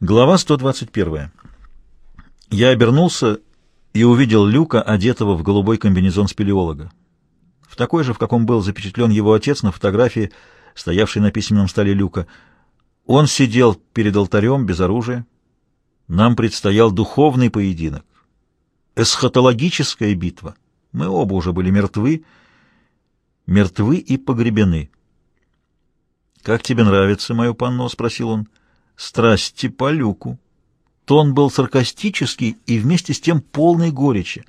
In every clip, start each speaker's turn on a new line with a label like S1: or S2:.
S1: Глава 121. Я обернулся и увидел Люка, одетого в голубой комбинезон спелеолога. В такой же, в каком был запечатлен его отец на фотографии, стоявшей на письменном столе Люка. Он сидел перед алтарем без оружия. Нам предстоял духовный поединок. Эсхатологическая битва. Мы оба уже были мертвы, мертвы и погребены. «Как тебе нравится мое панно?» — спросил он. — страсти по люку. Тон был саркастический и вместе с тем полный горечи.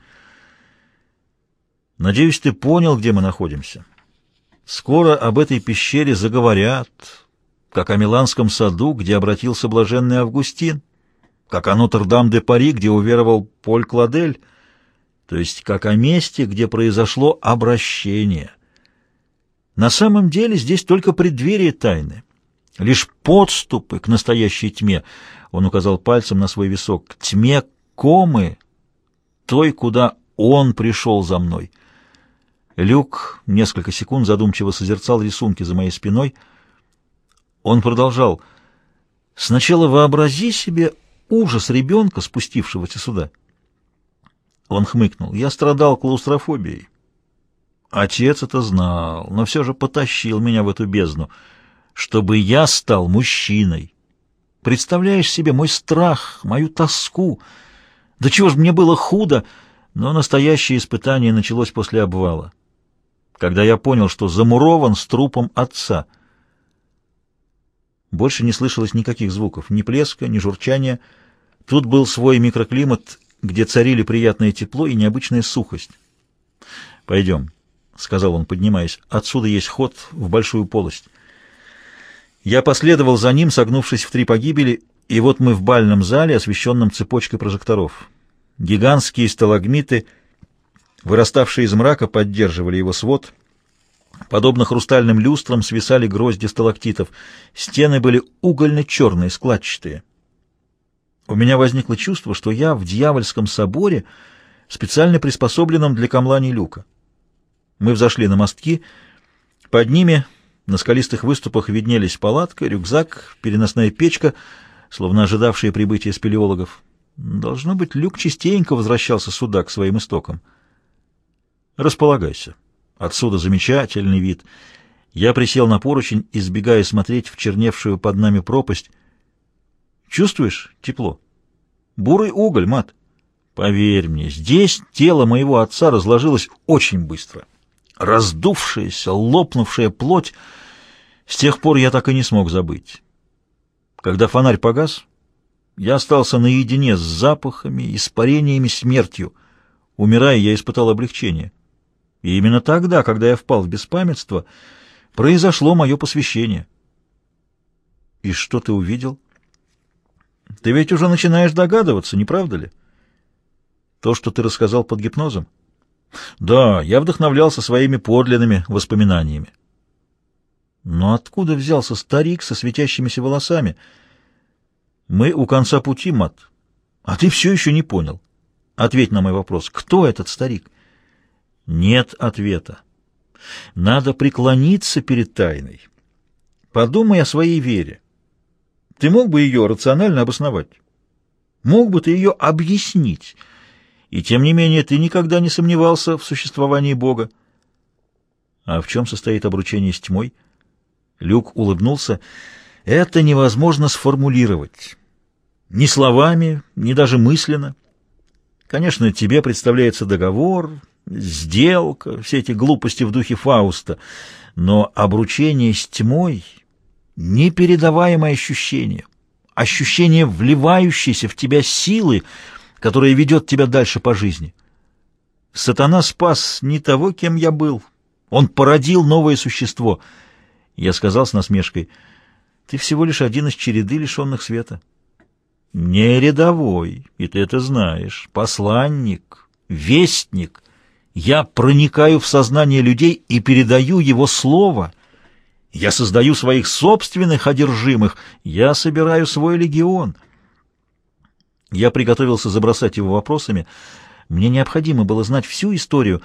S1: Надеюсь, ты понял, где мы находимся. Скоро об этой пещере заговорят, как о Миланском саду, где обратился блаженный Августин, как о Нотр-Дам-де-Пари, где уверовал Поль Кладель, то есть как о месте, где произошло обращение. На самом деле здесь только преддверие тайны. Лишь подступы к настоящей тьме, он указал пальцем на свой висок, к тьме комы, той, куда он пришел за мной. Люк несколько секунд задумчиво созерцал рисунки за моей спиной. Он продолжал. «Сначала вообрази себе ужас ребенка, спустившегося сюда». Он хмыкнул. «Я страдал клаустрофобией». Отец это знал, но все же потащил меня в эту бездну — чтобы я стал мужчиной. Представляешь себе мой страх, мою тоску? Да чего ж мне было худо, но настоящее испытание началось после обвала, когда я понял, что замурован с трупом отца. Больше не слышалось никаких звуков, ни плеска, ни журчания. Тут был свой микроклимат, где царили приятное тепло и необычная сухость. «Пойдем», — сказал он, поднимаясь, — «отсюда есть ход в большую полость». Я последовал за ним, согнувшись в три погибели, и вот мы в бальном зале, освещенном цепочкой прожекторов. Гигантские сталагмиты, выраставшие из мрака, поддерживали его свод. Подобно хрустальным люстрам свисали грозди сталактитов. Стены были угольно-черные, складчатые. У меня возникло чувство, что я в дьявольском соборе, специально приспособленном для камлани люка. Мы взошли на мостки, под ними на скалистых выступах виднелись палатка, рюкзак, переносная печка, словно ожидавшие прибытия спелеологов. Должно быть, Люк частенько возвращался сюда, к своим истокам. «Располагайся. Отсюда замечательный вид». Я присел на поручень, избегая смотреть в черневшую под нами пропасть. «Чувствуешь тепло?» «Бурый уголь, мат». «Поверь мне, здесь тело моего отца разложилось очень быстро» раздувшаяся, лопнувшая плоть. С тех пор я так и не смог забыть. Когда фонарь погас, я остался наедине с запахами, испарениями, смертью. Умирая, я испытал облегчение. И именно тогда, когда я впал в беспамятство, произошло мое посвящение. И что ты увидел? Ты ведь уже начинаешь догадываться, не правда ли? То, что ты рассказал под гипнозом? Да, я вдохновлялся своими подлинными воспоминаниями. Но откуда взялся старик со светящимися волосами? Мы у конца пути, Мат. А ты все еще не понял. Ответь на мой вопрос. Кто этот старик? Нет ответа. Надо преклониться перед тайной. Подумай о своей вере. Ты мог бы ее рационально обосновать? Мог бы ты ее объяснить? И тем не менее ты никогда не сомневался в существовании Бога. А в чем состоит обручение с тьмой? Люк улыбнулся. Это невозможно сформулировать. Ни словами, ни даже мысленно. Конечно, тебе представляется договор, сделка, все эти глупости в духе Фауста, но обручение с тьмой — непередаваемое ощущение, ощущение вливающейся в тебя силы — которая ведет тебя дальше по жизни. Сатана спас не того, кем я был. Он породил новое существо. Я сказал с насмешкой, ты всего лишь один из череды лишенных света. Не рядовой, и ты это знаешь, посланник, вестник. Я проникаю в сознание людей и передаю его слово. Я создаю своих собственных одержимых, я собираю свой легион — я приготовился забросать его вопросами. Мне необходимо было знать всю историю,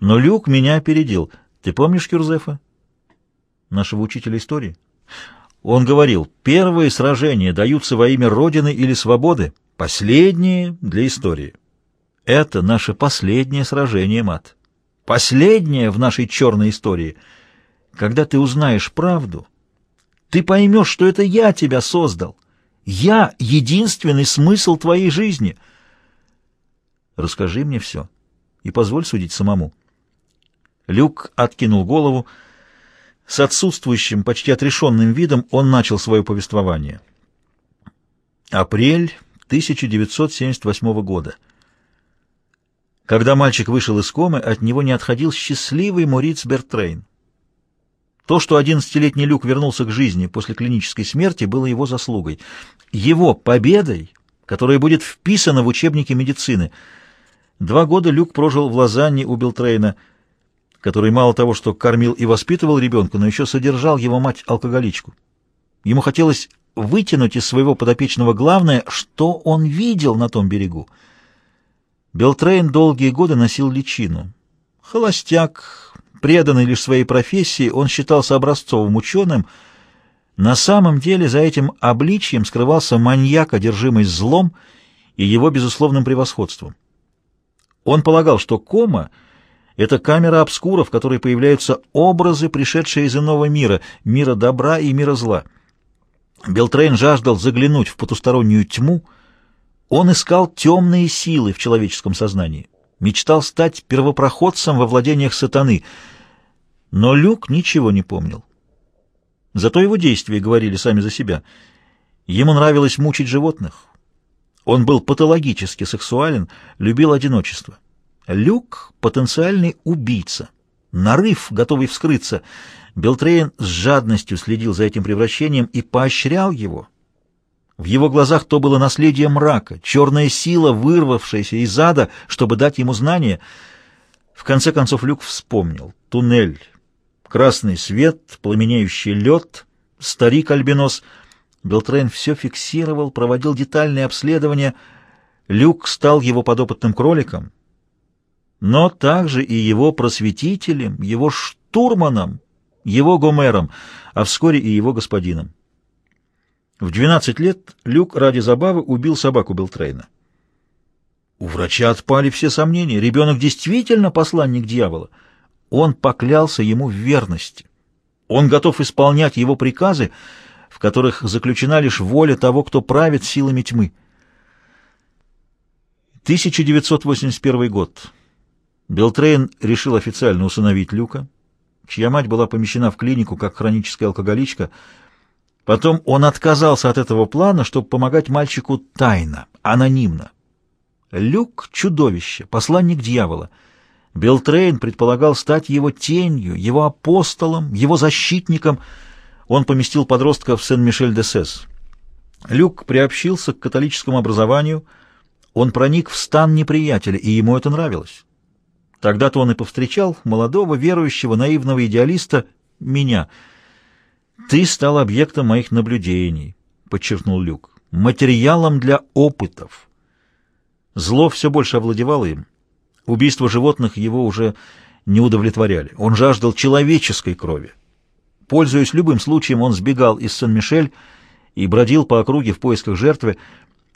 S1: но Люк меня опередил. Ты помнишь Кюрзефа? Нашего учителя истории? Он говорил, первые сражения даются во имя Родины или свободы, последние — для истории. Это наше последнее сражение, Мат. Последнее в нашей черной истории. Когда ты узнаешь правду, ты поймешь, что это я тебя создал. Я — единственный смысл твоей жизни. Расскажи мне все и позволь судить самому. Люк откинул голову. С отсутствующим, почти отрешенным видом он начал свое повествование. Апрель 1978 года. Когда мальчик вышел из комы, от него не отходил счастливый Мориц Бертрейн. То, что одиннадцатилетний Люк вернулся к жизни после клинической смерти, было его заслугой. Его победой, которая будет вписана в учебники медицины. Два года Люк прожил в Лозанне у Белтрейна, который мало того, что кормил и воспитывал ребенка, но еще содержал его мать-алкоголичку. Ему хотелось вытянуть из своего подопечного главное, что он видел на том берегу. Белтрейн долгие годы носил личину. Холостяк, Преданный лишь своей профессии, он считался образцовым ученым. На самом деле за этим обличием скрывался маньяк, одержимый злом и его безусловным превосходством. Он полагал, что кома — это камера обскура, в которой появляются образы, пришедшие из иного мира, мира добра и мира зла. Белтрейн жаждал заглянуть в потустороннюю тьму, он искал темные силы в человеческом сознании мечтал стать первопроходцем во владениях сатаны, но Люк ничего не помнил. Зато его действия говорили сами за себя. Ему нравилось мучить животных. Он был патологически сексуален, любил одиночество. Люк — потенциальный убийца. Нарыв, готовый вскрыться. Белтрейн с жадностью следил за этим превращением и поощрял его — в его глазах то было наследие мрака, черная сила, вырвавшаяся из ада, чтобы дать ему знания. В конце концов Люк вспомнил. Туннель, красный свет, пламенеющий лед, старик-альбинос. Белтрейн все фиксировал, проводил детальные обследования. Люк стал его подопытным кроликом, но также и его просветителем, его штурманом, его Гомером, а вскоре и его господином. В 12 лет Люк ради забавы убил собаку Белтрейна. У врача отпали все сомнения. Ребенок действительно посланник дьявола. Он поклялся ему в верности. Он готов исполнять его приказы, в которых заключена лишь воля того, кто правит силами тьмы. 1981 год. Белтрейн решил официально усыновить Люка, чья мать была помещена в клинику как хроническая алкоголичка, Потом он отказался от этого плана, чтобы помогать мальчику тайно, анонимно. Люк — чудовище, посланник дьявола. Белтрейн предполагал стать его тенью, его апостолом, его защитником. Он поместил подростка в Сен-Мишель-де-Сес. Люк приобщился к католическому образованию. Он проник в стан неприятеля, и ему это нравилось. Тогда-то он и повстречал молодого, верующего, наивного идеалиста, меня — «Ты стал объектом моих наблюдений», — подчеркнул Люк, — «материалом для опытов». Зло все больше овладевало им. Убийства животных его уже не удовлетворяли. Он жаждал человеческой крови. Пользуясь любым случаем, он сбегал из Сен-Мишель и бродил по округе в поисках жертвы.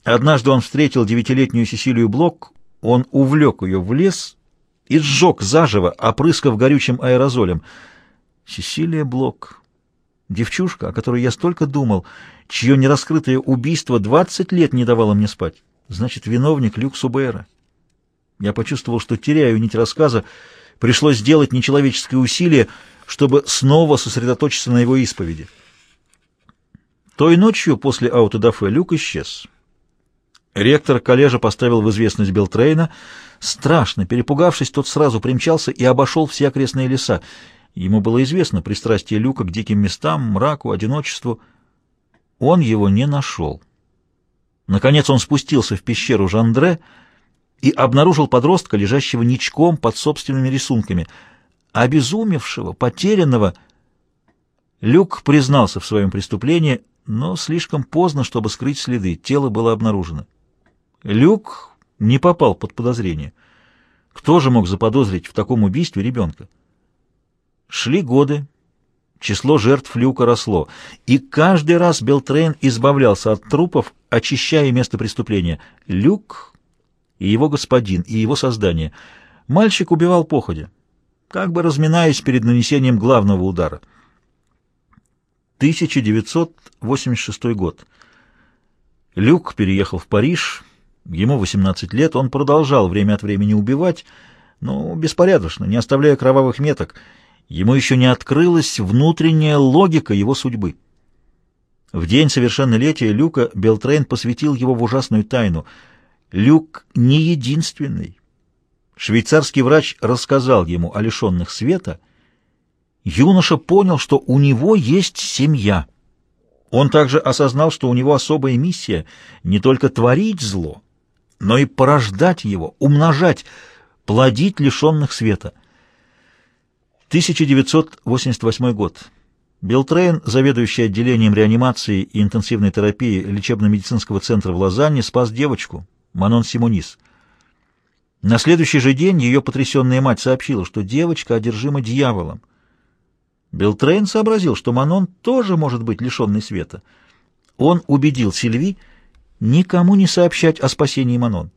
S1: Однажды он встретил девятилетнюю Сесилию Блок, он увлек ее в лес и сжег заживо, опрыскав горючим аэрозолем. Сесилия Блок... Девчушка, о которой я столько думал, чье нераскрытое убийство двадцать лет не давало мне спать. Значит, виновник Люк Субэра. Я почувствовал, что теряю нить рассказа. Пришлось сделать нечеловеческое усилие, чтобы снова сосредоточиться на его исповеди. Той ночью после аутодафе Люк исчез. Ректор коллежа поставил в известность Белтрейна. Страшно перепугавшись, тот сразу примчался и обошел все окрестные леса. Ему было известно пристрастие Люка к диким местам, мраку, одиночеству. Он его не нашел. Наконец он спустился в пещеру Жандре и обнаружил подростка, лежащего ничком под собственными рисунками. Обезумевшего, потерянного. Люк признался в своем преступлении, но слишком поздно, чтобы скрыть следы. Тело было обнаружено. Люк не попал под подозрение. Кто же мог заподозрить в таком убийстве ребенка? Шли годы. число жертв люка росло, и каждый раз Белтрейн избавлялся от трупов, очищая место преступления. Люк и его господин, и его создание. Мальчик убивал походя, как бы разминаясь перед нанесением главного удара. 1986 год. Люк переехал в Париж, ему 18 лет, он продолжал время от времени убивать, но беспорядочно, не оставляя кровавых меток. Ему еще не открылась внутренняя логика его судьбы. В день совершеннолетия Люка Белтрейн посвятил его в ужасную тайну. Люк не единственный. Швейцарский врач рассказал ему о лишенных света. Юноша понял, что у него есть семья. Он также осознал, что у него особая миссия не только творить зло, но и порождать его, умножать, плодить лишенных света. 1988 год. Белтрейн, заведующий отделением реанимации и интенсивной терапии лечебно-медицинского центра в Лозанне, спас девочку, Манон Симонис. На следующий же день ее потрясенная мать сообщила, что девочка одержима дьяволом. Белтрейн сообразил, что Манон тоже может быть лишенной света. Он убедил Сильви никому не сообщать о спасении Манон.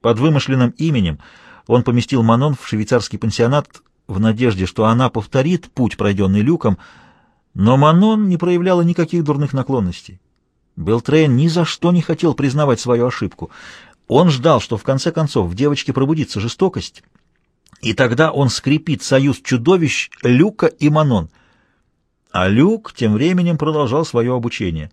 S1: Под вымышленным именем он поместил Манон в швейцарский пансионат в надежде, что она повторит путь, пройденный Люком, но Манон не проявляла никаких дурных наклонностей. Белтрейн ни за что не хотел признавать свою ошибку. Он ждал, что в конце концов в девочке пробудится жестокость, и тогда он скрепит союз чудовищ Люка и Манон. А Люк тем временем продолжал свое обучение.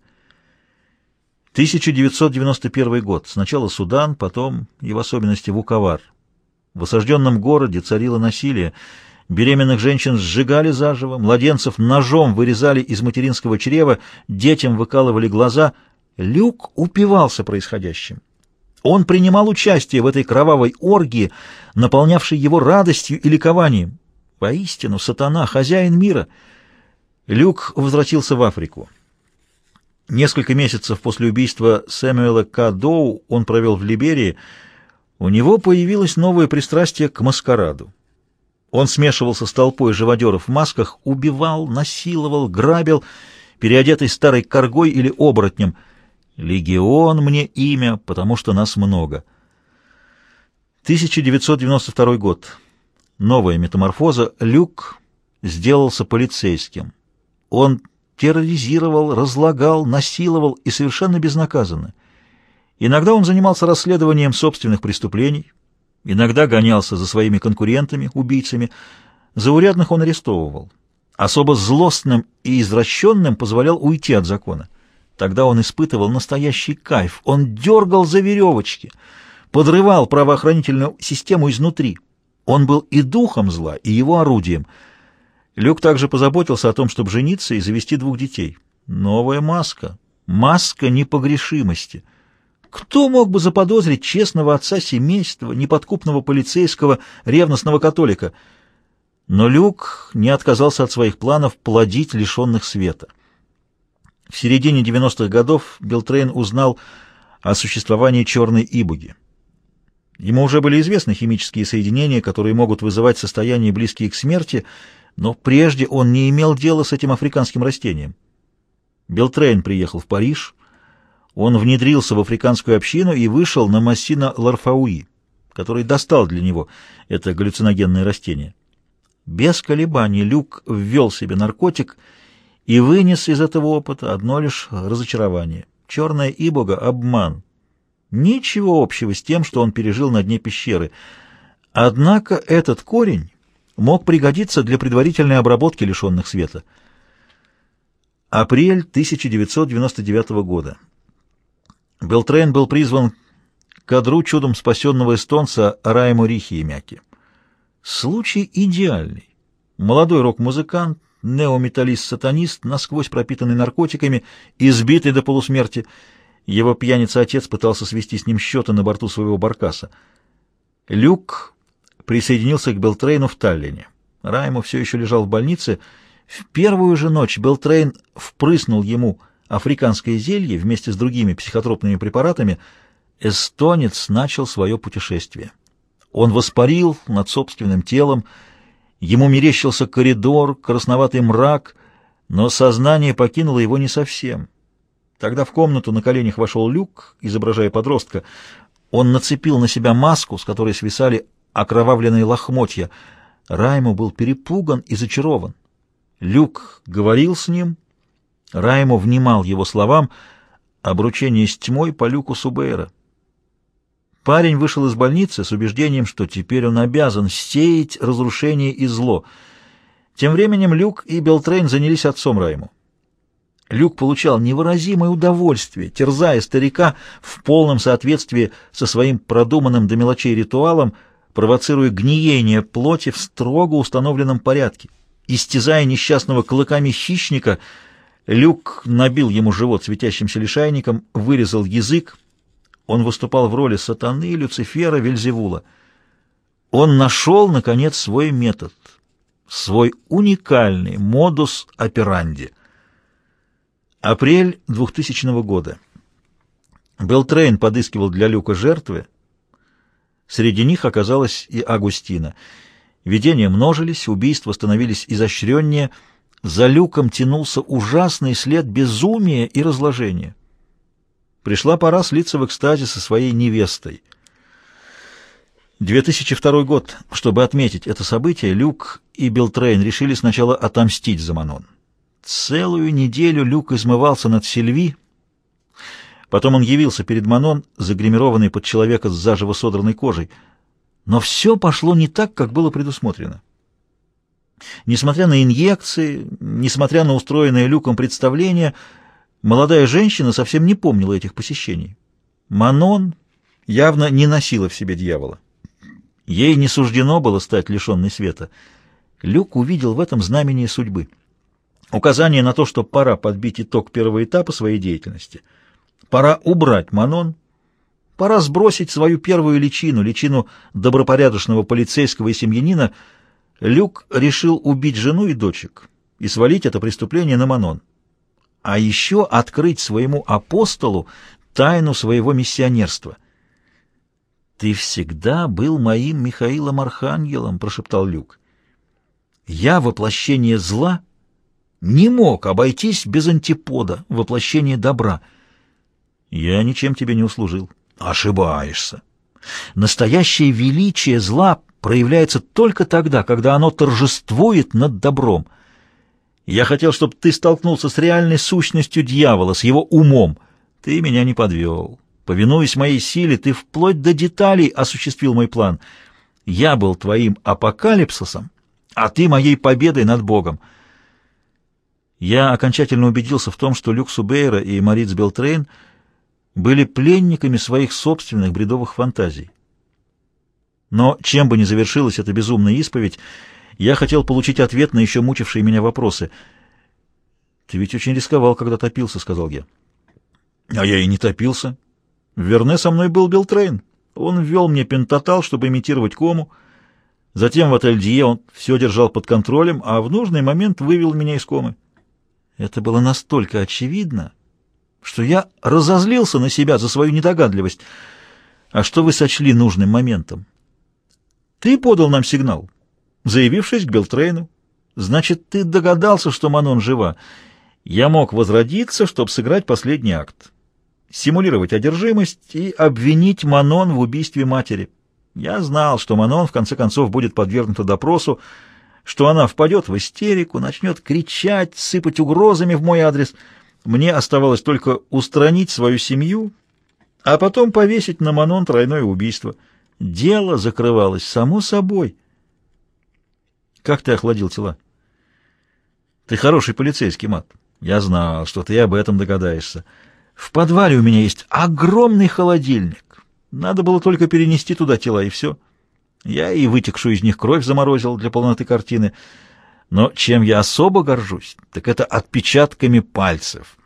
S1: 1991 год. Сначала Судан, потом и в особенности Вуковар. В осажденном городе царило насилие. Беременных женщин сжигали заживо, младенцев ножом вырезали из материнского чрева, детям выкалывали глаза. Люк упивался происходящим. Он принимал участие в этой кровавой оргии, наполнявшей его радостью и ликованием. Поистину, сатана, хозяин мира. Люк возвратился в Африку. Несколько месяцев после убийства Сэмюэла К. Доу он провел в Либерии, у него появилось новое пристрастие к маскараду. Он смешивался с толпой живодеров в масках, убивал, насиловал, грабил, переодетый старой коргой или оборотнем. «Легион мне имя, потому что нас много». 1992 год. Новая метаморфоза. Люк сделался полицейским. Он терроризировал, разлагал, насиловал и совершенно безнаказанно. Иногда он занимался расследованием собственных преступлений, иногда гонялся за своими конкурентами, убийцами. Заурядных он арестовывал. Особо злостным и извращенным позволял уйти от закона. Тогда он испытывал настоящий кайф. Он дергал за веревочки, подрывал правоохранительную систему изнутри. Он был и духом зла, и его орудием. Люк также позаботился о том, чтобы жениться и завести двух детей. Новая маска. Маска непогрешимости — кто мог бы заподозрить честного отца семейства, неподкупного полицейского, ревностного католика? Но Люк не отказался от своих планов плодить лишенных света. В середине 90-х годов Белтрейн узнал о существовании черной ибоги. Ему уже были известны химические соединения, которые могут вызывать состояния, близкие к смерти, но прежде он не имел дела с этим африканским растением. Белтрейн приехал в Париж, он внедрился в африканскую общину и вышел на Массина Ларфауи, который достал для него это галлюциногенное растение. Без колебаний Люк ввел себе наркотик и вынес из этого опыта одно лишь разочарование. Черная ибога — обман. Ничего общего с тем, что он пережил на дне пещеры. Однако этот корень мог пригодиться для предварительной обработки лишенных света. Апрель 1999 года. Белтрейн был призван к кадру чудом спасенного эстонца Райму Рихиемяки. Случай идеальный. Молодой рок-музыкант, неометаллист-сатанист, насквозь пропитанный наркотиками, избитый до полусмерти. Его пьяница-отец пытался свести с ним счеты на борту своего баркаса. Люк присоединился к Белтрейну в Таллине. Райму все еще лежал в больнице. В первую же ночь Белтрейн впрыснул ему африканское зелье вместе с другими психотропными препаратами, эстонец начал свое путешествие. Он воспарил над собственным телом Ему мерещился коридор, красноватый мрак, но сознание покинуло его не совсем. Тогда в комнату на коленях вошел Люк, изображая подростка. Он нацепил на себя маску, с которой свисали окровавленные лохмотья. Райму был перепуган и зачарован. Люк говорил с ним, Райму внимал его словам, обручение с тьмой по Люку Субейра. Парень вышел из больницы с убеждением, что теперь он обязан сеять разрушение и зло. Тем временем Люк и Белтрейн занялись отцом Райму. Люк получал невыразимое удовольствие, терзая старика в полном соответствии со своим продуманным до мелочей ритуалом, провоцируя гниение плоти в строго установленном порядке. Истязая несчастного клыками хищника, Люк набил ему живот светящимся лишайником, вырезал язык, он выступал в роли сатаны, Люцифера, Вельзевула. Он нашел, наконец, свой метод, свой уникальный модус операнди. Апрель 2000 года. Белтрейн подыскивал для Люка жертвы. Среди них оказалась и Агустина. Видения множились, убийства становились изощреннее. За Люком тянулся ужасный след безумия и разложения. Пришла пора слиться в экстазе со своей невестой. 2002 год. Чтобы отметить это событие, Люк и Белтрейн решили сначала отомстить за Манон. Целую неделю Люк измывался над Сильви. Потом он явился перед Манон, загримированный под человека с заживо содранной кожей. Но все пошло не так, как было предусмотрено. Несмотря на инъекции, несмотря на устроенное Люком представление, Молодая женщина совсем не помнила этих посещений. Манон явно не носила в себе дьявола. Ей не суждено было стать лишенной света. Люк увидел в этом знамение судьбы. Указание на то, что пора подбить итог первого этапа своей деятельности. Пора убрать Манон. Пора сбросить свою первую личину, личину добропорядочного полицейского и семьянина. Люк решил убить жену и дочек и свалить это преступление на Манон а еще открыть своему апостолу тайну своего миссионерства. «Ты всегда был моим Михаилом Архангелом», — прошептал Люк. «Я воплощение зла не мог обойтись без антипода, воплощения добра. Я ничем тебе не услужил. Ошибаешься. Настоящее величие зла проявляется только тогда, когда оно торжествует над добром — я хотел, чтобы ты столкнулся с реальной сущностью дьявола, с его умом. Ты меня не подвел. Повинуясь моей силе, ты вплоть до деталей осуществил мой план. Я был твоим апокалипсисом, а ты моей победой над Богом. Я окончательно убедился в том, что Люк Субейра и Мориц Белтрейн были пленниками своих собственных бредовых фантазий. Но чем бы ни завершилась эта безумная исповедь, я хотел получить ответ на еще мучившие меня вопросы. «Ты ведь очень рисковал, когда топился», — сказал я. «А я и не топился. В Верне со мной был Белтрейн. Он ввел мне пентатал, чтобы имитировать кому. Затем в отель Дие он все держал под контролем, а в нужный момент вывел меня из комы. Это было настолько очевидно, что я разозлился на себя за свою недогадливость. А что вы сочли нужным моментом? Ты подал нам сигнал заявившись к Белтрейну. Значит, ты догадался, что Манон жива. Я мог возродиться, чтобы сыграть последний акт. Симулировать одержимость и обвинить Манон в убийстве матери. Я знал, что Манон в конце концов будет подвергнута допросу, что она впадет в истерику, начнет кричать, сыпать угрозами в мой адрес. Мне оставалось только устранить свою семью, а потом повесить на Манон тройное убийство. Дело закрывалось само собой. Как ты охладил тела? Ты хороший полицейский, Мат. Я знал, что ты об этом догадаешься. В подвале у меня есть огромный холодильник. Надо было только перенести туда тела, и все. Я и вытекшую из них кровь заморозил для полноты картины. Но чем я особо горжусь, так это отпечатками пальцев.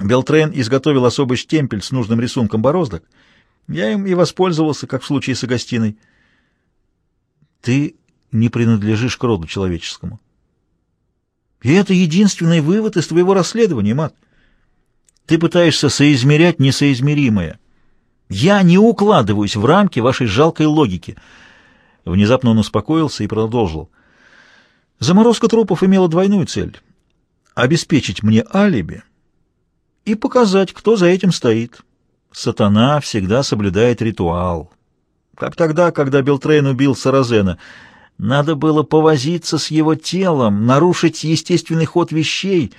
S1: Белтрейн изготовил особый штемпель с нужным рисунком бороздок. Я им и воспользовался, как в случае с Агастиной. Ты не принадлежишь к роду человеческому. И это единственный вывод из твоего расследования, Мат. Ты пытаешься соизмерять несоизмеримое. Я не укладываюсь в рамки вашей жалкой логики. Внезапно он успокоился и продолжил. Заморозка трупов имела двойную цель — обеспечить мне алиби и показать, кто за этим стоит. Сатана всегда соблюдает ритуал. Как тогда, когда Белтрейн убил Саразена. Надо было повозиться с его телом, нарушить естественный ход вещей.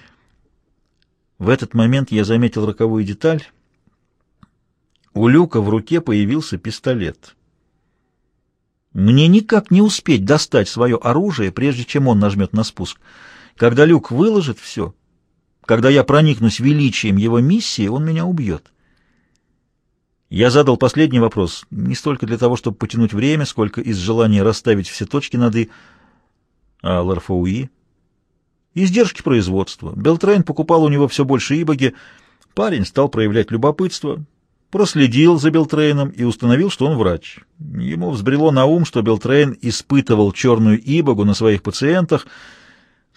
S1: В этот момент я заметил роковую деталь. У Люка в руке появился пистолет. Мне никак не успеть достать свое оружие, прежде чем он нажмет на спуск. Когда Люк выложит все, когда я проникнусь величием его миссии, он меня убьет. Я задал последний вопрос, не столько для того, чтобы потянуть время, сколько из желания расставить все точки над «и». А Ларфауи? Издержки производства. Белтрейн покупал у него все больше ибоги. Парень стал проявлять любопытство, проследил за Белтрейном и установил, что он врач. Ему взбрело на ум, что Белтрейн испытывал черную ибогу на своих пациентах.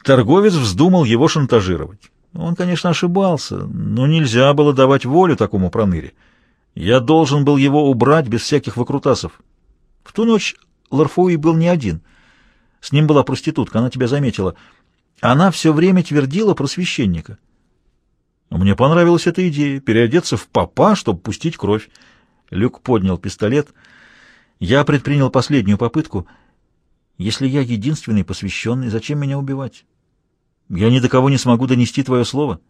S1: Торговец вздумал его шантажировать. Он, конечно, ошибался, но нельзя было давать волю такому проныре. Я должен был его убрать без всяких выкрутасов. В ту ночь Ларфуи был не один. С ним была проститутка, она тебя заметила. Она все время твердила про священника. Мне понравилась эта идея — переодеться в папа, чтобы пустить кровь. Люк поднял пистолет. Я предпринял последнюю попытку. Если я единственный посвященный, зачем меня убивать? Я ни до кого не смогу донести твое слово.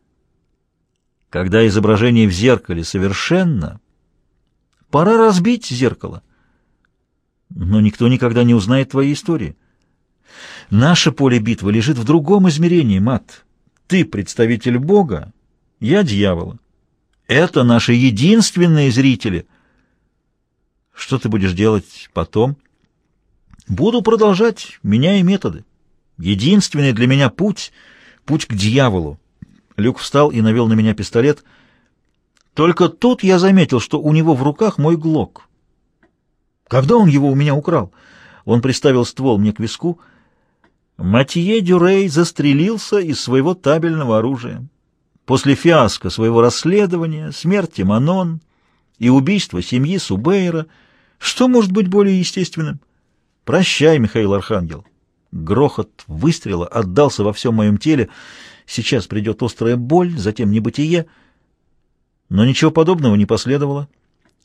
S1: Когда изображение в зеркале совершенно, Пора разбить зеркало. Но никто никогда не узнает твоей истории. Наше поле битвы лежит в другом измерении, Мат. Ты представитель Бога, я дьявола. Это наши единственные зрители. Что ты будешь делать потом? Буду продолжать, меняя методы. Единственный для меня путь — путь к дьяволу. Люк встал и навел на меня пистолет — только тут я заметил, что у него в руках мой глок. Когда он его у меня украл? Он приставил ствол мне к виску. Матье Дюрей застрелился из своего табельного оружия. После фиаско своего расследования, смерти Манон и убийства семьи Субейра, что может быть более естественным? Прощай, Михаил Архангел. Грохот выстрела отдался во всем моем теле. Сейчас придет острая боль, затем небытие — но ничего подобного не последовало.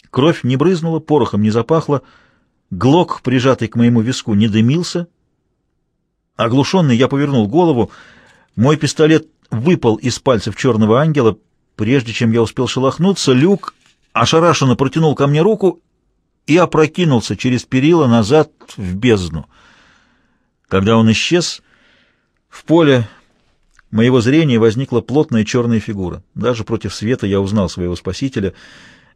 S1: Кровь не брызнула, порохом не запахло, глок, прижатый к моему виску, не дымился. Оглушенный я повернул голову. Мой пистолет выпал из пальцев черного ангела. Прежде чем я успел шелохнуться, люк ошарашенно протянул ко мне руку и опрокинулся через перила назад в бездну. Когда он исчез, в поле моего зрения возникла плотная черная фигура. Даже против света я узнал своего спасителя.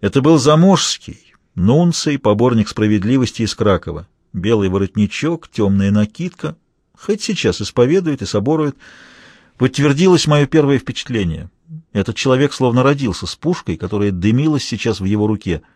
S1: Это был Заможский, нунций, поборник справедливости из Кракова. Белый воротничок, темная накидка. Хоть сейчас исповедует и соборует. Подтвердилось мое первое впечатление. Этот человек словно родился с пушкой, которая дымилась сейчас в его руке —